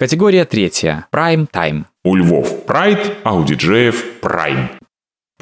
Категория третья. Prime Time. У Львов Pride, а у диджеев Prime.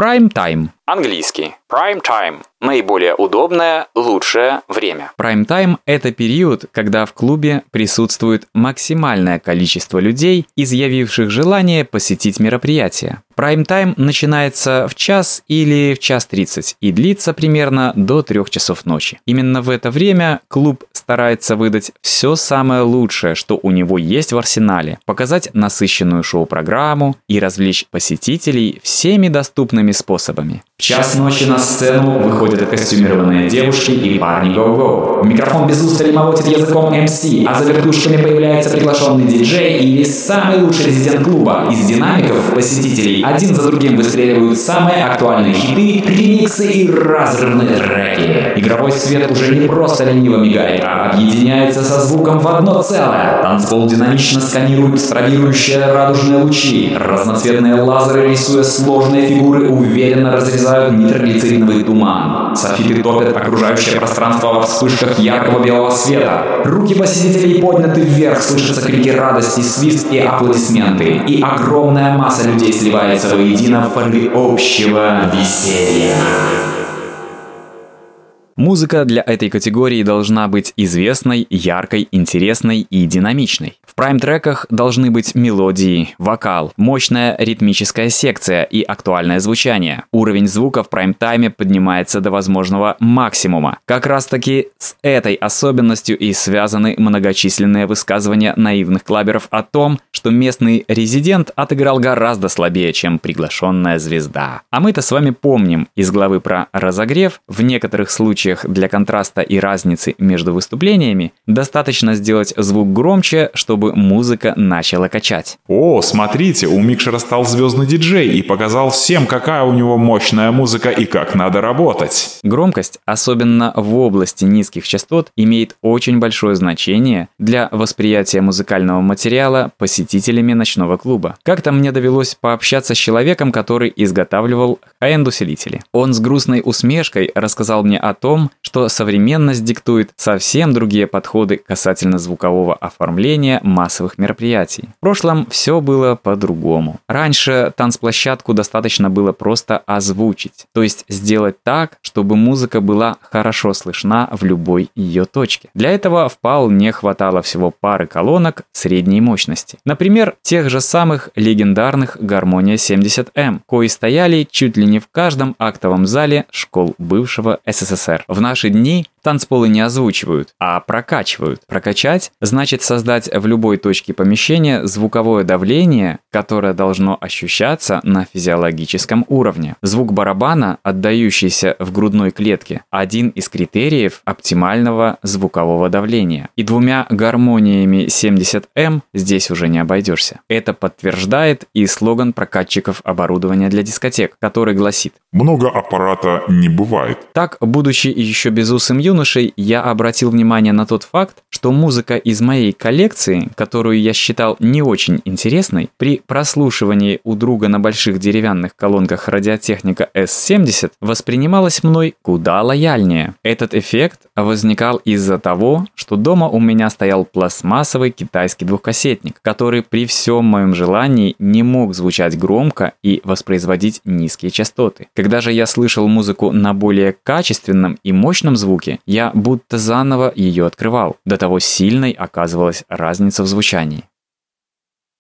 Prime Time. Английский. Prime Time. Наиболее удобное, лучшее время. Prime Time – это период, когда в клубе присутствует максимальное количество людей, изъявивших желание посетить мероприятие. Prime Time начинается в час или в час 30 и длится примерно до 3 часов ночи. Именно в это время клуб старается выдать все самое лучшее, что у него есть в арсенале, показать насыщенную шоу-программу и развлечь посетителей всеми доступными способами. В час ночи на сцену выходят костюмированные девушки и парни гоу-гоу. Микрофон без устали молотит языком МС, а за вертушками появляется приглашенный диджей или самый лучший резидент клуба. Из динамиков посетителей один за другим выстреливают самые актуальные хиты, ремиксы и разрывные треки. Игровой свет уже не просто лениво мигает, а объединяется со звуком в одно целое. Танцпол динамично сканирует стробирующие радужные лучи. Разноцветные лазеры, рисуя сложные фигуры, уверенно разрезают нитроглицериновый туман. Софиты топят окружающее пространство во вспышках яркого белого света. Руки посетителей подняты вверх, слышатся крики радости, свист и аплодисменты. И огромная масса людей сливается воедино в порыве общего веселья. Музыка для этой категории должна быть известной, яркой, интересной и динамичной. В прайм-треках должны быть мелодии, вокал, мощная ритмическая секция и актуальное звучание. Уровень звука в прайм-тайме поднимается до возможного максимума. Как раз таки с этой особенностью и связаны многочисленные высказывания наивных клаберов о том, что местный резидент отыграл гораздо слабее, чем приглашенная звезда. А мы-то с вами помним из главы про разогрев, в некоторых случаях случаях для контраста и разницы между выступлениями достаточно сделать звук громче, чтобы музыка начала качать. О, смотрите, у микшера встал звездный диджей и показал всем, какая у него мощная музыка и как надо работать. Громкость, особенно в области низких частот, имеет очень большое значение для восприятия музыкального материала посетителями ночного клуба. Как-то мне довелось пообщаться с человеком, который изготавливал хай-энд усилители. Он с грустной усмешкой рассказал мне о том, том, что современность диктует совсем другие подходы касательно звукового оформления массовых мероприятий. В прошлом все было по-другому. Раньше танцплощадку достаточно было просто озвучить, то есть сделать так, чтобы музыка была хорошо слышна в любой ее точке. Для этого вполне хватало всего пары колонок средней мощности. Например, тех же самых легендарных Гармония 70М, кои стояли чуть ли не в каждом актовом зале школ бывшего СССР. В наши дни танцполы не озвучивают, а прокачивают. Прокачать значит создать в любой точке помещения звуковое давление, которое должно ощущаться на физиологическом уровне. Звук барабана, отдающийся в грудной клетке, один из критериев оптимального звукового давления. И двумя гармониями 70М здесь уже не обойдешься. Это подтверждает и слоган прокатчиков оборудования для дискотек, который гласит «Много аппарата не бывает». Так, будучи еще безусым юношей, я обратил внимание на тот факт, что музыка из моей коллекции, которую я считал не очень интересной, при прослушивании у друга на больших деревянных колонках радиотехника S70 воспринималась мной куда лояльнее. Этот эффект возникал из-за того, что дома у меня стоял пластмассовый китайский двухкассетник, который при всем моем желании не мог звучать громко и воспроизводить низкие частоты. Когда же я слышал музыку на более качественном и мощном звуке, я будто заново ее открывал. До того сильной оказывалась разница в звучании.